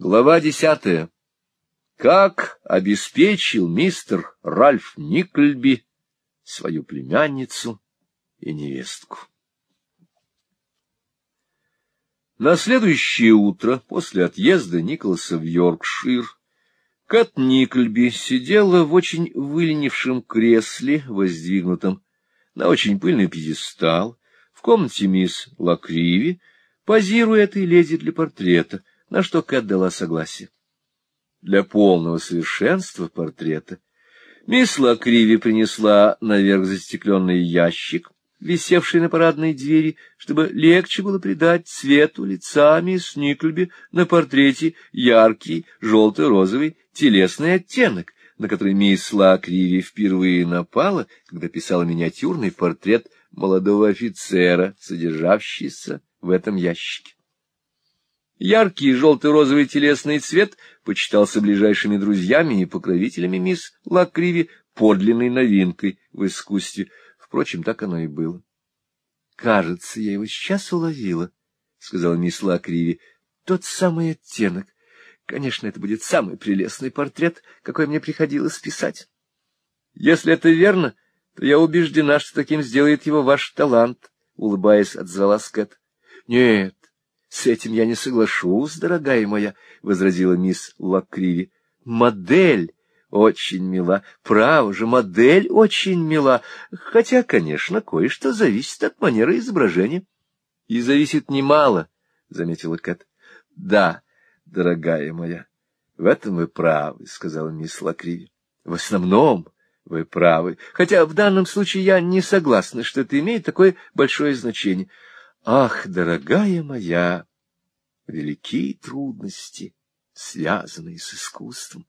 Глава десятая. Как обеспечил мистер Ральф Никльби свою племянницу и невестку. На следующее утро, после отъезда Николаса в Йоркшир, Кат Никльби сидела в очень выленившем кресле, воздвигнутом на очень пыльный пьедестал, в комнате мисс Лакриви, позируя этой леди для портрета, на что Кэт дала согласие. Для полного совершенства портрета мисс Лакриви принесла наверх застекленный ящик, висевший на парадной двери, чтобы легче было придать цвету лица мисс Никльби на портрете яркий желто-розовый телесный оттенок, на который мисс Лакриви впервые напала, когда писала миниатюрный портрет молодого офицера, содержащийся в этом ящике. Яркий желто-розовый телесный цвет почитался ближайшими друзьями и покровителями мисс Лакриви подлинной новинкой в искусстве. Впрочем, так оно и было. — Кажется, я его сейчас уловила, — сказала мисс Лакриви. — Тот самый оттенок. Конечно, это будет самый прелестный портрет, какой мне приходилось писать. Если это верно, то я убеждена, что таким сделает его ваш талант, — улыбаясь, отзвалась Кэт. — Нет, — С этим я не соглашусь, дорогая моя, — возразила мисс Лакриви. — Модель очень мила. Право же, модель очень мила. Хотя, конечно, кое-что зависит от манеры изображения. — И зависит немало, — заметила Кэт. — Да, дорогая моя, в этом вы правы, — сказала мисс Лакриви. — В основном вы правы, хотя в данном случае я не согласна, что это имеет такое большое значение. — Ах, дорогая моя, великие трудности, связанные с искусством.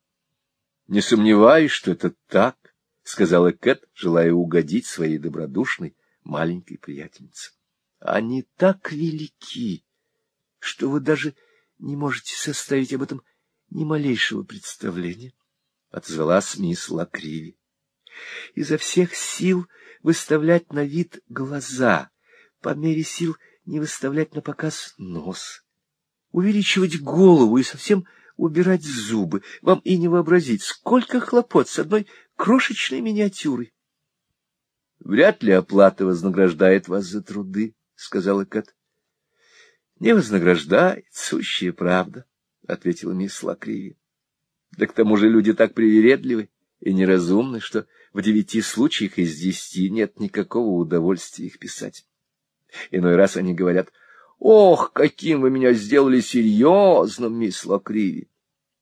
Не сомневаюсь, что это так, — сказала Кэт, желая угодить своей добродушной маленькой приятельнице. Они так велики, что вы даже не можете составить об этом ни малейшего представления, — отзвалась мисс Лакриви. Изо всех сил выставлять на вид глаза, по мере сил — не выставлять на показ нос, увеличивать голову и совсем убирать зубы. Вам и не вообразить, сколько хлопот с одной крошечной миниатюрой. — Вряд ли оплата вознаграждает вас за труды, — сказала Кат. — Не вознаграждает, сущая правда, — ответила мисс Лакриви. — Да к тому же люди так привередливы и неразумны, что в девяти случаях из десяти нет никакого удовольствия их писать. Иной раз они говорят, «Ох, каким вы меня сделали серьезным, мисс Лакриви!»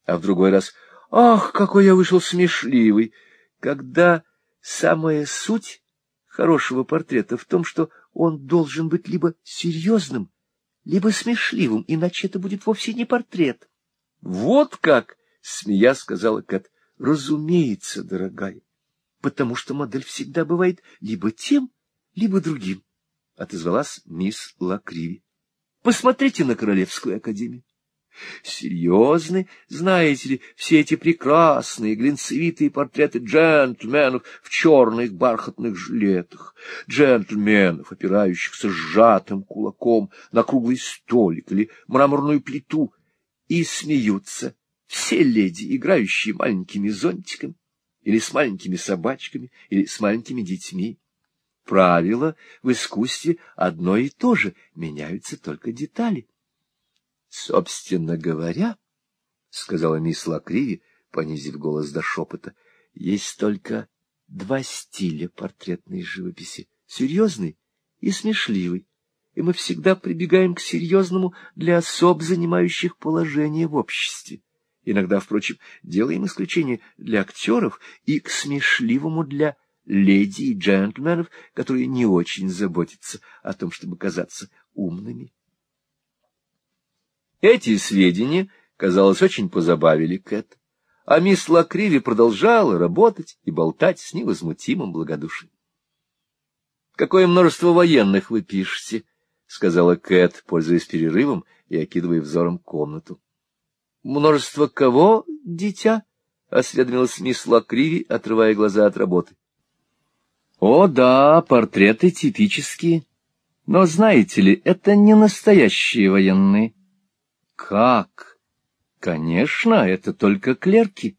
А в другой раз, «Ах, какой я вышел смешливый!» Когда самая суть хорошего портрета в том, что он должен быть либо серьезным, либо смешливым, иначе это будет вовсе не портрет. — Вот как! — смея сказала Кэт. — Разумеется, дорогая, потому что модель всегда бывает либо тем, либо другим. — отозвалась мисс Лакриви. — Посмотрите на Королевскую академию. Серьезны, знаете ли, все эти прекрасные глинцевитые портреты джентльменов в черных бархатных жилетах, джентльменов, опирающихся сжатым кулаком на круглый столик или мраморную плиту, и смеются все леди, играющие маленькими зонтиками, или с маленькими собачками, или с маленькими детьми правило в искусстве одно и то же, меняются только детали. — Собственно говоря, — сказала мисс Лакриви, понизив голос до шепота, — есть только два стиля портретной живописи — серьезный и смешливый, и мы всегда прибегаем к серьезному для особ, занимающих положение в обществе. Иногда, впрочем, делаем исключение для актеров и к смешливому для леди и джентльменов, которые не очень заботятся о том, чтобы казаться умными. Эти сведения, казалось, очень позабавили Кэт, а мисс Лакриви продолжала работать и болтать с невозмутимым благодушием. — Какое множество военных вы пишете, — сказала Кэт, пользуясь перерывом и окидывая взором комнату. — Множество кого, дитя? — осведомилась мисс Лакриви, отрывая глаза от работы. О, да, портреты типические. Но, знаете ли, это не настоящие военные. Как? — Конечно, это только клерки.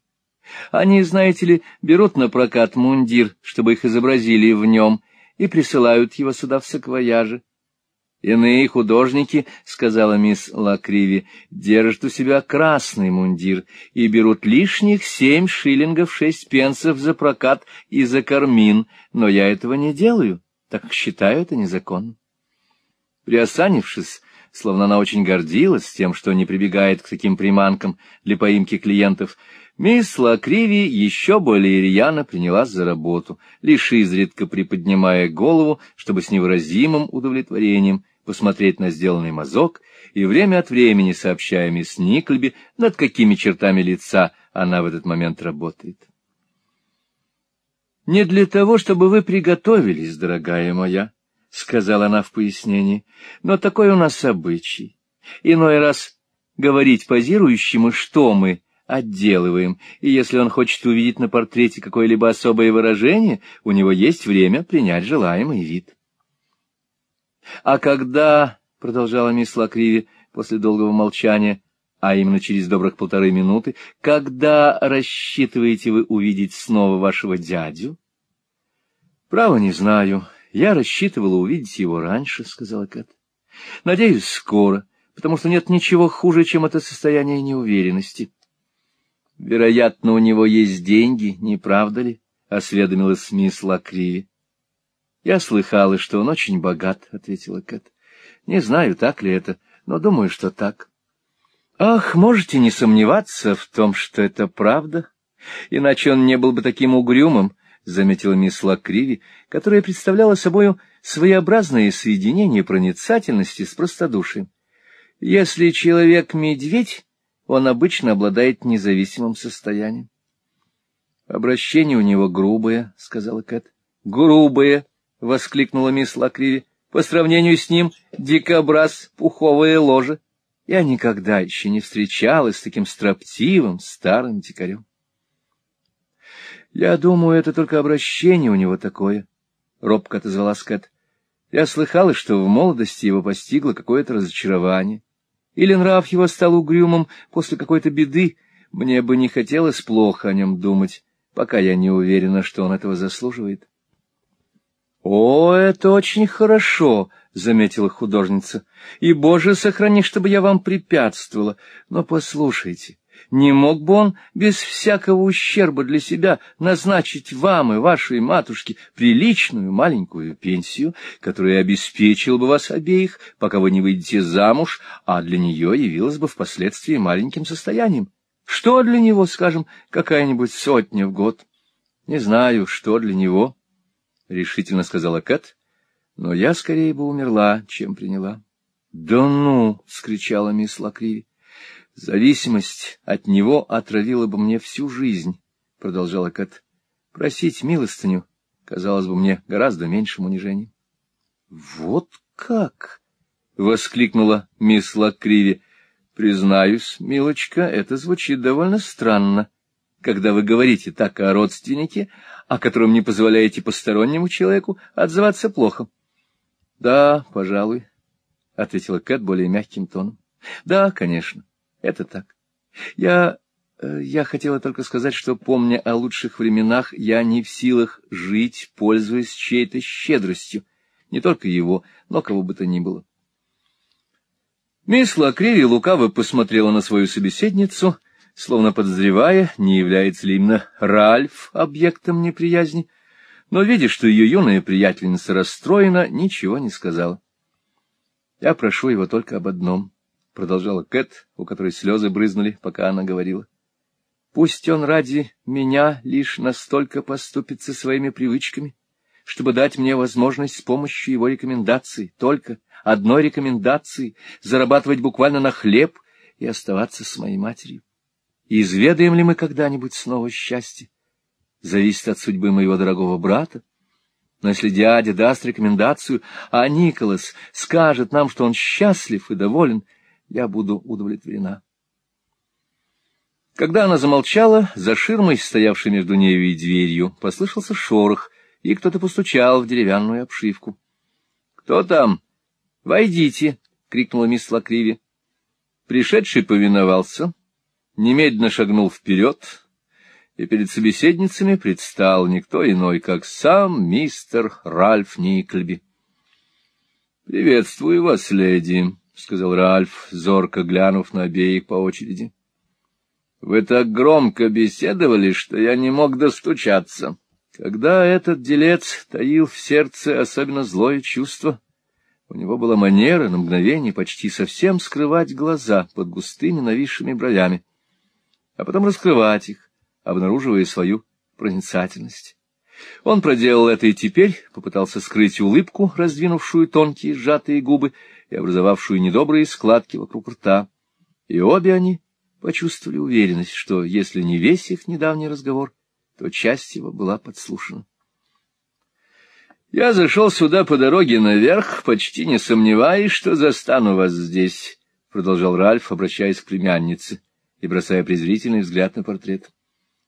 Они, знаете ли, берут на прокат мундир, чтобы их изобразили в нем, и присылают его сюда в саквояже. Иные художники, — сказала мисс Лакриви, — держат у себя красный мундир и берут лишних семь шиллингов шесть пенсов за прокат и за кармин, но я этого не делаю, так как считаю это незаконным. Приосанившись, словно она очень гордилась тем, что не прибегает к таким приманкам для поимки клиентов, Мисс Лакриви еще более рьяно принялась за работу, лишь изредка приподнимая голову, чтобы с невыразимым удовлетворением посмотреть на сделанный мазок и время от времени сообщая мисс Никльби, над какими чертами лица она в этот момент работает. «Не для того, чтобы вы приготовились, дорогая моя», — сказала она в пояснении, — «но такой у нас обычай. Иной раз говорить позирующему, что мы отделываем, и если он хочет увидеть на портрете какое-либо особое выражение, у него есть время принять желаемый вид. — А когда, — продолжала мисс Лакриви после долгого молчания, а именно через добрых полторы минуты, — когда рассчитываете вы увидеть снова вашего дядю? — Право не знаю. Я рассчитывала увидеть его раньше, — сказала Кэт. — Надеюсь, скоро, потому что нет ничего хуже, чем это состояние неуверенности. — Вероятно, у него есть деньги, не правда ли? — осведомилась мисс Лакриви. — Я слыхала, что он очень богат, — ответила Кэт. — Не знаю, так ли это, но думаю, что так. — Ах, можете не сомневаться в том, что это правда, иначе он не был бы таким угрюмым, — заметила мисс Лакриви, которая представляла собою своеобразное соединение проницательности с простодушием. — Если человек-медведь он обычно обладает независимым состоянием. — Обращение у него грубое, — сказала Кэт. — Грубое, — воскликнула мисс Лакриви. — По сравнению с ним дикобраз — пуховое ложе. Я никогда еще не встречалась с таким строптивым старым дикарем. — Я думаю, это только обращение у него такое, — робко отозвалась Кэт. Я слыхала, что в молодости его постигло какое-то разочарование или нрав его стал угрюмым после какой-то беды, мне бы не хотелось плохо о нем думать, пока я не уверена, что он этого заслуживает. — О, это очень хорошо, — заметила художница, — и, Боже, сохрани, чтобы я вам препятствовала. Но послушайте, не мог бы он без всякого ущерба для себя назначить вам и вашей матушке приличную маленькую пенсию, которая обеспечила бы вас обеих, пока вы не выйдете замуж, а для нее явилась бы впоследствии маленьким состоянием? Что для него, скажем, какая-нибудь сотня в год? Не знаю, что для него, — решительно сказала Кэт, — но я скорее бы умерла, чем приняла. — Да ну! — вскричала мисс Лакриви. Зависимость от него отравила бы мне всю жизнь, — продолжала Кэт. Просить милостыню казалось бы мне гораздо меньшим унижением. — Вот как! — воскликнула мисс Лакриви. — Признаюсь, милочка, это звучит довольно странно, когда вы говорите так о родственнике, о котором не позволяете постороннему человеку отзываться плохо. — Да, пожалуй, — ответила Кэт более мягким тоном. — Да, конечно. Это так. Я... Э, я хотела только сказать, что, помня о лучших временах, я не в силах жить, пользуясь чьей-то щедростью, не только его, но кого бы то ни было. Мисс Лакриви лукаво посмотрела на свою собеседницу, словно подозревая, не является ли именно Ральф объектом неприязни, но, видя, что ее юная приятельница расстроена, ничего не сказала. Я прошу его только об одном — продолжала Кэт, у которой слезы брызнули, пока она говорила. Пусть он ради меня лишь настолько поступится своими привычками, чтобы дать мне возможность с помощью его рекомендаций, только одной рекомендации, зарабатывать буквально на хлеб и оставаться с моей матерью. Изведаем ли мы когда-нибудь снова счастье? Зависит от судьбы моего дорогого брата. Но если дядя даст рекомендацию, а Николас скажет нам, что он счастлив и доволен, — я буду удовлетворена. Когда она замолчала, за ширмой, стоявшей между нею и дверью, послышался шорох, и кто-то постучал в деревянную обшивку. — Кто там? — Войдите! — крикнула мисс Лакриви. Пришедший повиновался, немедленно шагнул вперед, и перед собеседницами предстал никто иной, как сам мистер Ральф Никльби. — Приветствую вас, леди, — сказал Ральф, зорко глянув на обеих по очереди. — Вы так громко беседовали, что я не мог достучаться. Когда этот делец таил в сердце особенно злое чувство, у него была манера на мгновение почти совсем скрывать глаза под густыми нависшими бровями, а потом раскрывать их, обнаруживая свою проницательность. Он проделал это и теперь попытался скрыть улыбку, раздвинувшую тонкие сжатые губы и образовавшую недобрые складки вокруг рта. И обе они почувствовали уверенность, что если не весь их недавний разговор, то часть его была подслушана. «Я зашел сюда по дороге наверх, почти не сомневаясь, что застану вас здесь», — продолжал Ральф, обращаясь к племяннице и бросая презрительный взгляд на портрет.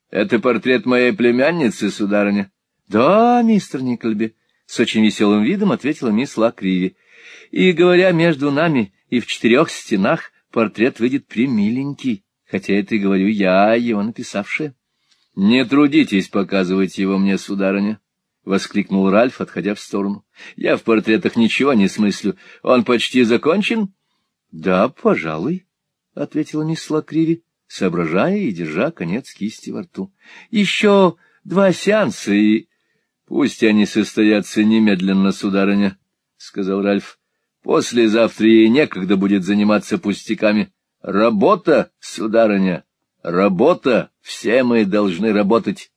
Это портрет моей племянницы, сударыня? — Да, мистер Никольби, — с очень веселым видом ответила мисс Лакриви. — И, говоря между нами и в четырех стенах, портрет выйдет примиленький, хотя это и говорю я, его написавшая. — Не трудитесь показывать его мне, сударыня, — воскликнул Ральф, отходя в сторону. — Я в портретах ничего не смыслю. Он почти закончен? — Да, пожалуй, — ответила мисс Лакриви соображая и держа конец кисти во рту. — Еще два сеанса, и... — Пусть они состоятся немедленно, сударыня, — сказал Ральф. — Послезавтра ей некогда будет заниматься пустяками. Работа, сударыня, работа, все мы должны работать.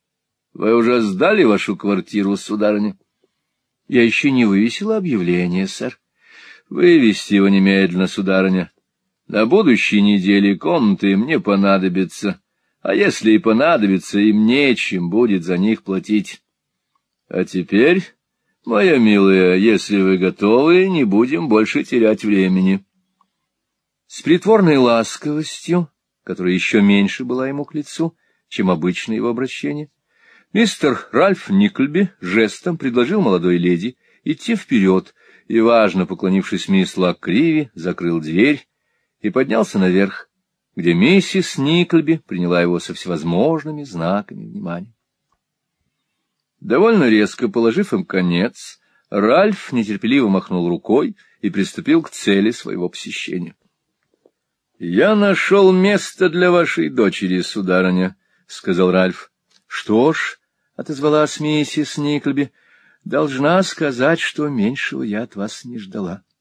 Вы уже сдали вашу квартиру, сударыня? — Я еще не вывесила объявление, сэр. — Вывести его немедленно, сударыня. На будущей неделе комнаты мне понадобятся, а если и понадобится, им нечем будет за них платить. А теперь, моя милая, если вы готовы, не будем больше терять времени. С притворной ласковостью, которая еще меньше была ему к лицу, чем обычное его обращение, мистер Ральф Никльби жестом предложил молодой леди идти вперед и, важно поклонившись мисс Лакриви, закрыл дверь, и поднялся наверх, где миссис Никльби приняла его со всевозможными знаками внимания. Довольно резко положив им конец, Ральф нетерпеливо махнул рукой и приступил к цели своего посещения. — Я нашел место для вашей дочери, сударыня, — сказал Ральф. — Что ж, — отозвалась миссис Никльби, — должна сказать, что меньшего я от вас не ждала. ——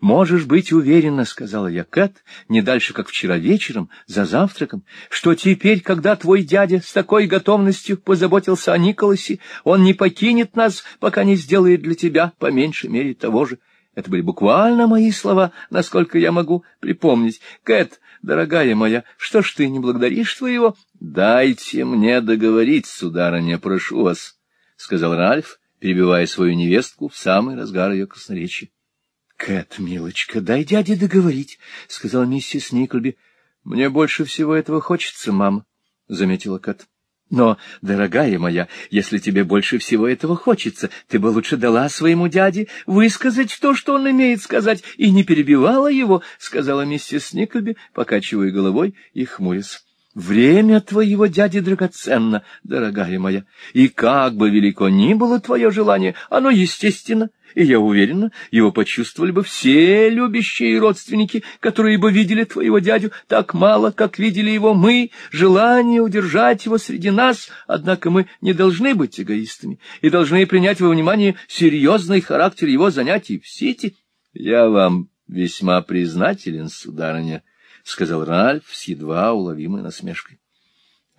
Можешь быть уверена, — сказала я Кэт, не дальше, как вчера вечером, за завтраком, что теперь, когда твой дядя с такой готовностью позаботился о Николасе, он не покинет нас, пока не сделает для тебя по меньшей мере того же. Это были буквально мои слова, насколько я могу припомнить. Кэт, дорогая моя, что ж ты не благодаришь твоего? — Дайте мне договорить, сударыня, прошу вас, — сказал Ральф, перебивая свою невестку в самый разгар ее красноречия. Кэт, милочка, дай дяде договорить, — сказала миссис Никльби. — Мне больше всего этого хочется, мам, — заметила Кэт. — Но, дорогая моя, если тебе больше всего этого хочется, ты бы лучше дала своему дяде высказать то, что он имеет сказать, и не перебивала его, — сказала миссис Никльби, покачивая головой и хмурясь. Время твоего дяди драгоценно, дорогая моя, и как бы велико ни было твое желание, оно естественно, и я уверена, его почувствовали бы все любящие родственники, которые бы видели твоего дядю так мало, как видели его мы, желание удержать его среди нас, однако мы не должны быть эгоистами и должны принять во внимание серьезный характер его занятий в Сити. Я вам весьма признателен, сударыня, — сказал Ральф с едва уловимой насмешкой.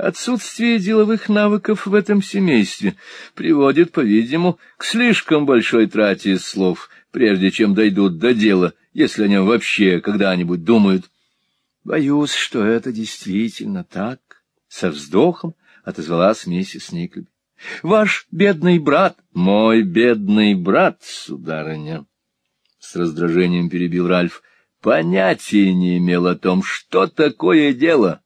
Отсутствие деловых навыков в этом семействе приводит, по-видимому, к слишком большой трате слов, прежде чем дойдут до дела, если о нем вообще когда-нибудь думают. Боюсь, что это действительно так, — со вздохом отозвалась миссис Никльби. — Ваш бедный брат, мой бедный брат, сударыня, — с раздражением перебил Ральф, понятия не имел о том, что такое дело.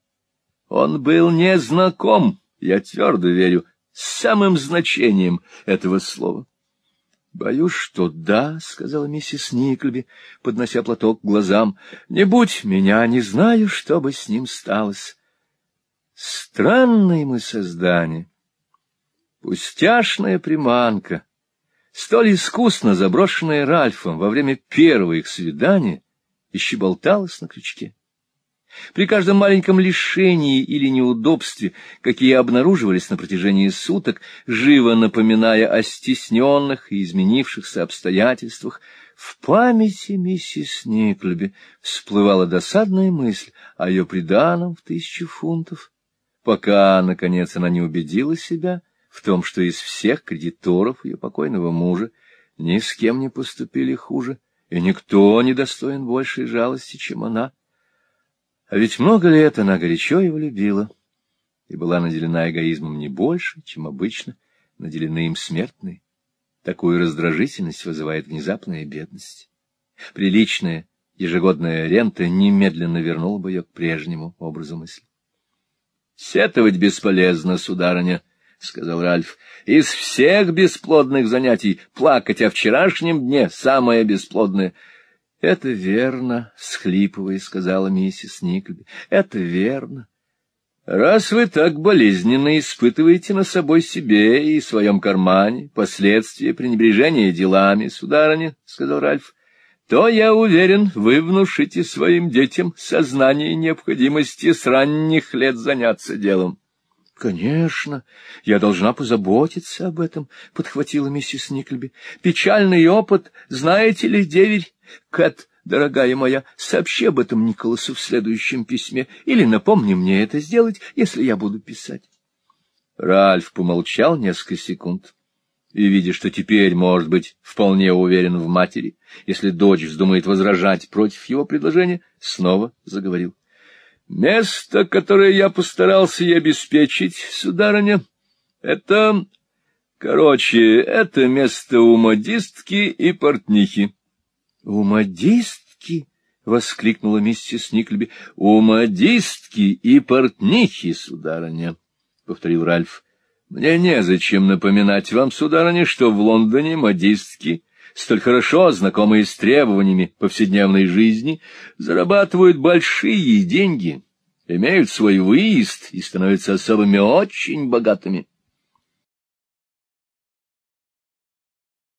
Он был незнаком, я твердо верю, с самым значением этого слова. — Боюсь, что да, — сказала миссис Никльби, поднося платок к глазам. — Не будь меня, не знаю, что бы с ним сталось. Странные мы создания. Пустяшная приманка, столь искусно заброшенная Ральфом во время первого их свидания, еще болталась на крючке. При каждом маленьком лишении или неудобстве, какие обнаруживались на протяжении суток, живо напоминая о стесненных и изменившихся обстоятельствах, в памяти миссис Никлеби всплывала досадная мысль о ее приданом в тысячу фунтов, пока, наконец, она не убедила себя в том, что из всех кредиторов ее покойного мужа ни с кем не поступили хуже, и никто не достоин большей жалости, чем она. А ведь много лет она горячо его любила и была наделена эгоизмом не больше, чем обычно наделены им смертные. Такую раздражительность вызывает внезапная бедность. Приличная ежегодная рента немедленно вернула бы ее к прежнему образу мысли. — Сетовать бесполезно, сударыня, — сказал Ральф. — Из всех бесплодных занятий плакать о вчерашнем дне самое бесплодное —— Это верно, — схлипывая, сказала миссис Никльби. — Это верно. Раз вы так болезненно испытываете на собой себе и своем кармане последствия пренебрежения делами, сударыня, — сказал Ральф, — то, я уверен, вы внушите своим детям сознание необходимости с ранних лет заняться делом. — Конечно, я должна позаботиться об этом, — подхватила миссис Никльби. — Печальный опыт, знаете ли, деверь, Кэт, дорогая моя, сообщи об этом Николасу в следующем письме, или напомни мне это сделать, если я буду писать. Ральф помолчал несколько секунд и, видя, что теперь, может быть, вполне уверен в матери, если дочь вздумает возражать против его предложения, снова заговорил. — Место, которое я постарался ей обеспечить, сударыня, это... Короче, это место у модистки и портнихи. — У модистки? — воскликнула миссис Никльби. — У модистки и портнихи, сударыня, — повторил Ральф. — Мне незачем напоминать вам, сударыня, что в Лондоне модистки, столь хорошо знакомые с требованиями повседневной жизни, зарабатывают большие деньги, имеют свой выезд и становятся особыми очень богатыми.